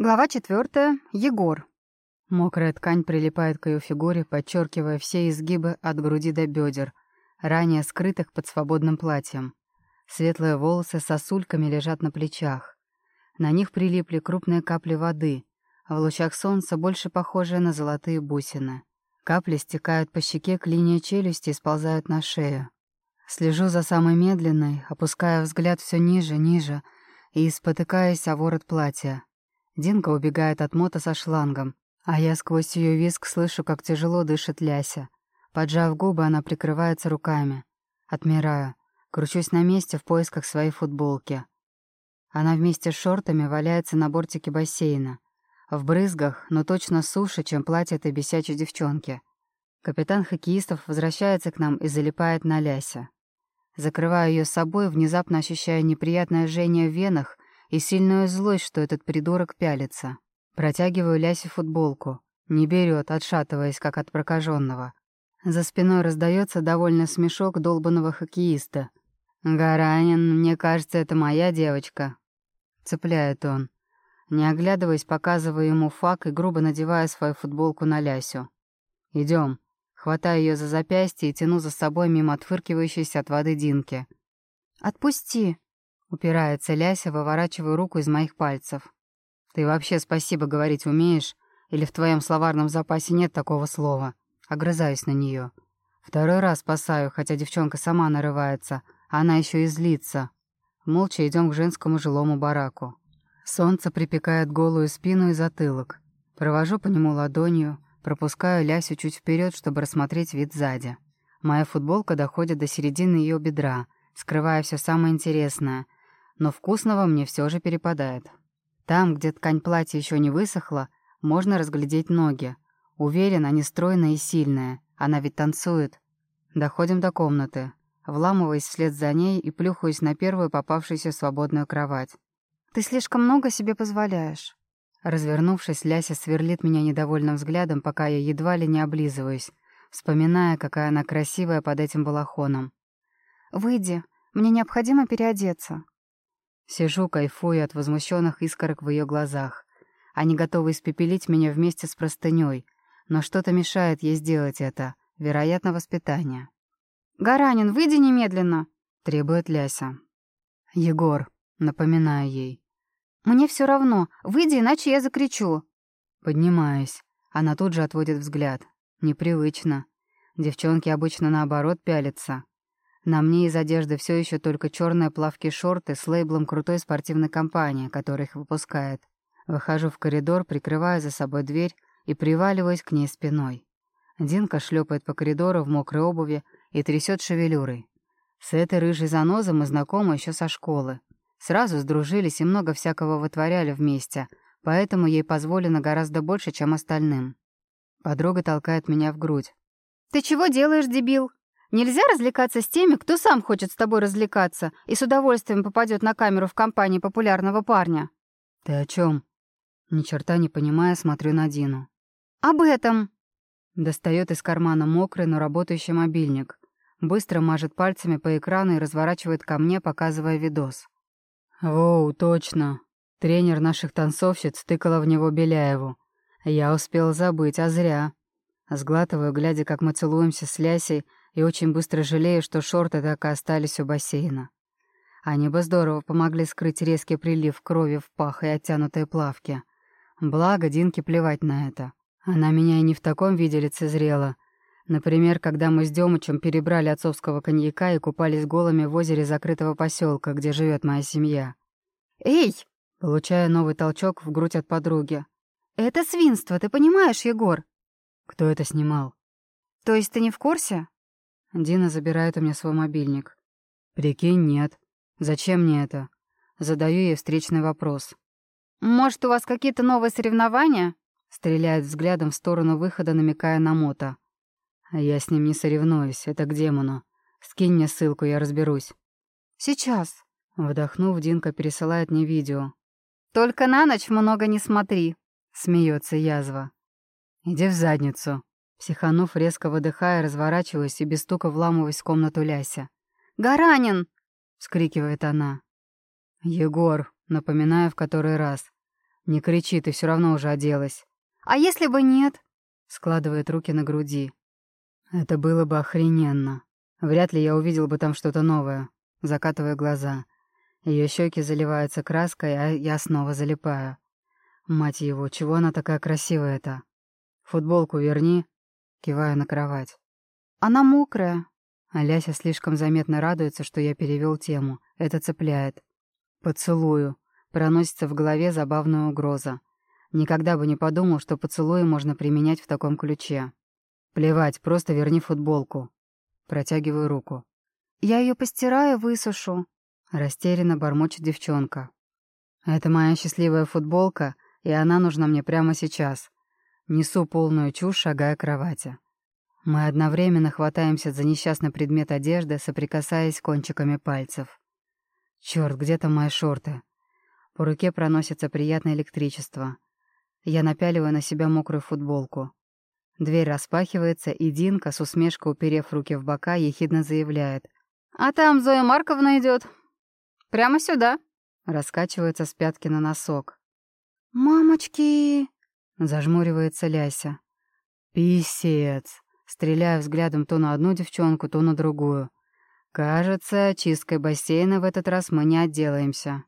Глава четвертая. Егор. Мокрая ткань прилипает к ее фигуре, подчеркивая все изгибы от груди до бедер, ранее скрытых под свободным платьем. Светлые волосы сосульками лежат на плечах. На них прилипли крупные капли воды, а в лучах солнца больше похожие на золотые бусины. Капли стекают по щеке к линии челюсти и сползают на шею. Слежу за самой медленной, опуская взгляд все ниже, ниже и спотыкаясь о ворот платья. Динка убегает от мота со шлангом, а я сквозь ее виск слышу, как тяжело дышит Ляся. Поджав губы, она прикрывается руками. Отмираю. Кручусь на месте в поисках своей футболки. Она вместе с шортами валяется на бортике бассейна. В брызгах, но точно суше, чем платье этой бесячей девчонки. Капитан хоккеистов возвращается к нам и залипает на Ляся. Закрываю ее собой, внезапно ощущая неприятное жжение в венах и сильную злость, что этот придурок пялится. Протягиваю Лясе футболку. Не берет, отшатываясь, как от прокаженного. За спиной раздается довольно смешок долбанного хоккеиста. «Гаранин, мне кажется, это моя девочка». Цепляет он. Не оглядываясь, показываю ему фак и грубо надевая свою футболку на Лясю. Идем. Хватаю ее за запястье и тяну за собой мимо отфыркивающейся от воды Динки. «Отпусти!» Упирается Ляся, выворачивая руку из моих пальцев. «Ты вообще спасибо говорить умеешь? Или в твоем словарном запасе нет такого слова?» Огрызаюсь на нее. Второй раз спасаю, хотя девчонка сама нарывается, а она еще и злится. Молча идем к женскому жилому бараку. Солнце припекает голую спину и затылок. Провожу по нему ладонью, пропускаю Лясю чуть вперед, чтобы рассмотреть вид сзади. Моя футболка доходит до середины ее бедра, скрывая все самое интересное — но вкусного мне все же перепадает. Там, где ткань платья еще не высохла, можно разглядеть ноги. Уверен, они стройные и сильные. Она ведь танцует. Доходим до комнаты. Вламываясь вслед за ней и плюхаюсь на первую попавшуюся свободную кровать. «Ты слишком много себе позволяешь». Развернувшись, Ляся сверлит меня недовольным взглядом, пока я едва ли не облизываюсь, вспоминая, какая она красивая под этим балахоном. «Выйди, мне необходимо переодеться». Сижу, кайфую от возмущенных искорок в ее глазах. Они готовы испепелить меня вместе с простыней, но что-то мешает ей сделать это. Вероятно, воспитание. «Гаранин, выйди немедленно!» — требует Ляся. «Егор», — напоминаю ей. «Мне все равно. Выйди, иначе я закричу». Поднимаюсь. Она тут же отводит взгляд. Непривычно. Девчонки обычно наоборот пялятся. На мне из одежды все еще только черные плавки-шорты с лейблом крутой спортивной компании, которая их выпускает. Выхожу в коридор, прикрываю за собой дверь и приваливаюсь к ней спиной. Динка шлепает по коридору в мокрой обуви и трясет шевелюрой. С этой рыжей занозой мы знакомы еще со школы. Сразу сдружились и много всякого вытворяли вместе, поэтому ей позволено гораздо больше, чем остальным. Подруга толкает меня в грудь. «Ты чего делаешь, дебил?» Нельзя развлекаться с теми, кто сам хочет с тобой развлекаться и с удовольствием попадет на камеру в компании популярного парня. Ты о чем? Ни черта не понимая, смотрю на Дину. Об этом. Достает из кармана мокрый, но работающий мобильник. Быстро мажет пальцами по экрану и разворачивает ко мне, показывая видос. Воу, точно. Тренер наших танцовщиц тыкала в него Беляеву. Я успел забыть, а зря. Сглатываю, глядя, как мы целуемся с Лясей, и очень быстро жалею, что шорты так и остались у бассейна. Они бы здорово помогли скрыть резкий прилив крови в пах и оттянутые плавки. Благо, Динке плевать на это. Она меня и не в таком виде лицезрела. Например, когда мы с Демычем перебрали отцовского коньяка и купались голыми в озере закрытого поселка, где живет моя семья. «Эй!» — получая новый толчок в грудь от подруги. «Это свинство, ты понимаешь, Егор?» «Кто это снимал?» «То есть ты не в курсе?» Дина забирает у меня свой мобильник. «Прикинь, нет. Зачем мне это?» Задаю ей встречный вопрос. «Может, у вас какие-то новые соревнования?» Стреляет взглядом в сторону выхода, намекая на мото. «Я с ним не соревнуюсь, это к демону. Скинь мне ссылку, я разберусь». «Сейчас». Вдохнув, Динка пересылает мне видео. «Только на ночь много не смотри», — смеется язва. «Иди в задницу», Психанув, резко выдыхая, разворачиваюсь и без стука вламываюсь в комнату Ляся. «Гаранин!» — вскрикивает она. «Егор!» — напоминаю в который раз. «Не кричи, ты все равно уже оделась». «А если бы нет?» Складывает руки на груди. «Это было бы охрененно. Вряд ли я увидел бы там что-то новое». Закатывая глаза. Ее щеки заливаются краской, а я снова залипаю. Мать его, чего она такая красивая-то? Футболку верни. Киваю на кровать. Она мокрая. Аляся слишком заметно радуется, что я перевел тему. Это цепляет. Поцелую. Проносится в голове забавная угроза. Никогда бы не подумал, что поцелуи можно применять в таком ключе. Плевать, просто верни футболку. Протягиваю руку. Я ее постираю, высушу. Растерянно бормочет девчонка. Это моя счастливая футболка, и она нужна мне прямо сейчас. Несу полную чушь, шагая к кровати. Мы одновременно хватаемся за несчастный предмет одежды, соприкасаясь кончиками пальцев. Черт, где там мои шорты? По руке проносится приятное электричество. Я напяливаю на себя мокрую футболку. Дверь распахивается, и Динка, с усмешкой уперев руки в бока, ехидно заявляет. «А там Зоя Марковна идет. Прямо сюда!» Раскачивается с пятки на носок. «Мамочки!» — зажмуривается Ляся. «Писец!» Стреляю взглядом то на одну девчонку, то на другую. Кажется, чисткой бассейна в этот раз мы не отделаемся.